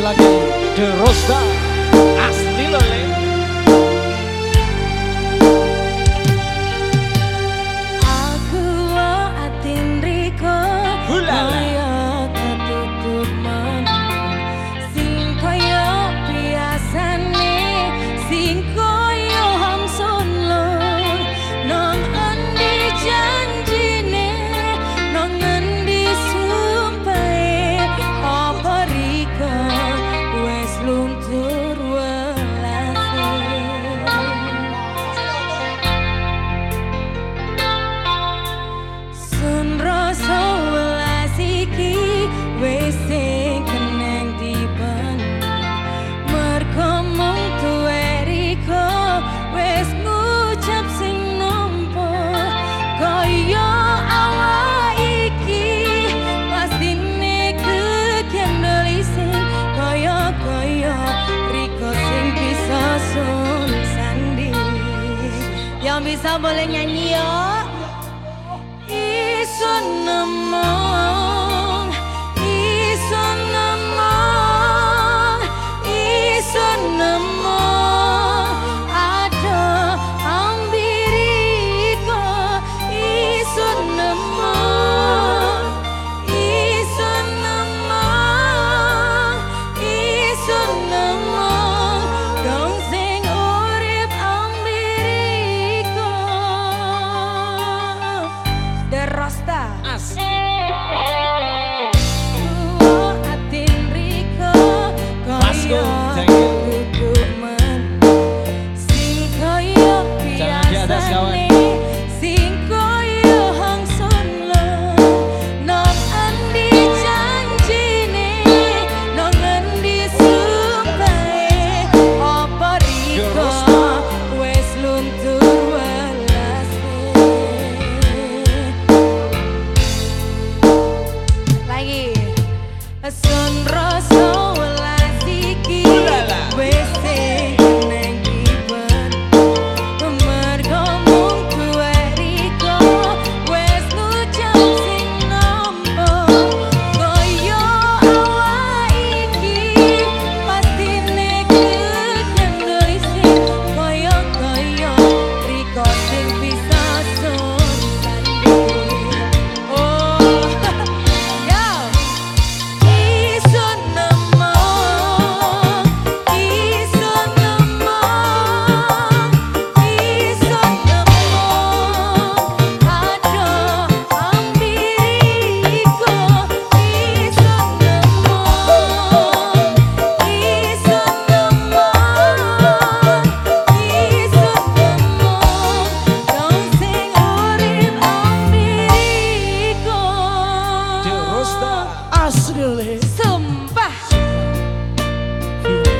lagi The Bersama lenyanyi yo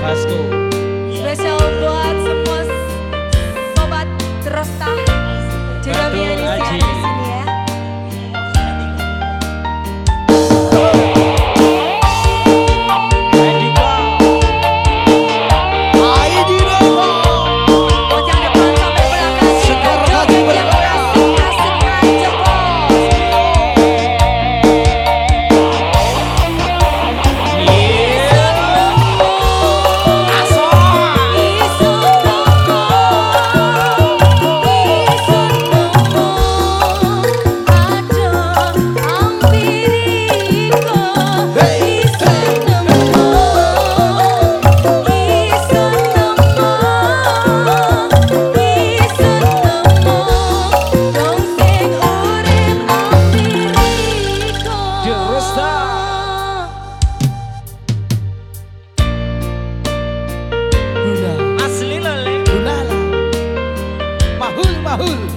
Pascal. Special boy. Yahoo!